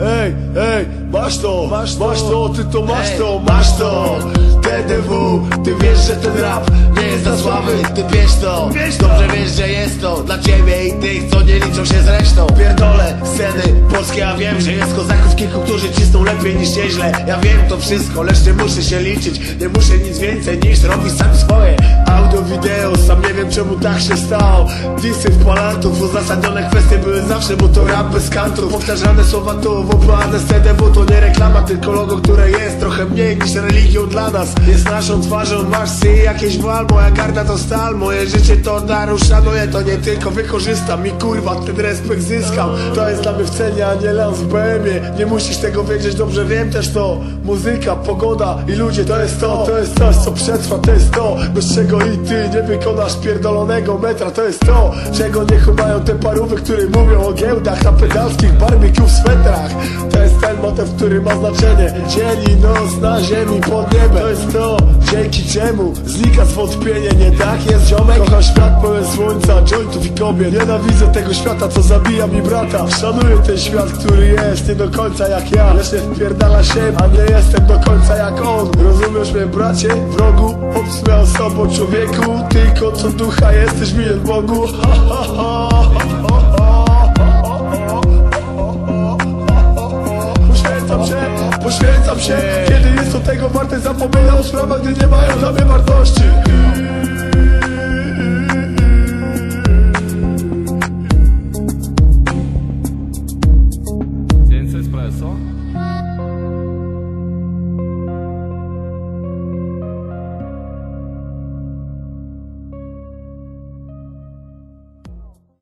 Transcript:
Ey, ey, masto, masto, basta, tutto basta, basta, basta, basta, basta, wiesz, że ten rap nie jest dla sławy Ty wiesz to, dobrze wiesz, że jest to Dla ciebie i tych, co nie liczą się z resztą. Pierdolę sceny polskie, ja wiem, że jest kozaków kilku, którzy cisną lepiej niż nieźle. Ja wiem to wszystko, lecz nie muszę się liczyć. Nie muszę nic więcej niż robić sam swoje. Audio, wideo, sam nie wiem czemu tak się stało. Disy w palantów, uzasadnione kwestie były zawsze, bo to rap bez kantów Powtarzane słowa tu, WPAD z TDW to nie reklama, tylko logo, które jest trochę mniej niż religią dla nas. Jest naszą twarzą, masz sy jakieś wal, moja garda to stal. Moje życie to dar, uszanuję to nie tylko wykorzystam. I kurwa, ten respekt zyskam. To jest dla mnie w cenie, a nie lans w BM-ie Nie musisz tego wiedzieć, dobrze wiem też to. Muzyka, pogoda i ludzie, to jest to. To jest coś, co przetrwa, to jest to. Bez czego i ty nie wykonasz pierdolonego metra To jest to, czego nie chowają te parówy Które mówią o giełdach na pedalskich barbecue w swetrach. To jest ten motyw, który ma znaczenie. Dzieli noc na ziemi pod niebem. To jest to, dzięki czemu znika zwątpienie Nie tak jest ziomek Kocham świat pełen słońca, jointów i kobiet Nienawidzę tego świata, co zabija mi brata Szanuję ten świat, który jest nie do końca jak ja Lecz nie wpierdala się, a nie jestem do końca jak on Rozumiesz mnie bracie, wrogu Obsmia osobą człowieku Tylko co ducha jesteś winien Bogu Poświęcam się, poświęcam się do tego warte Zapomina o sprawach, gdy nie mają dla mnie wartości Więcej espresso?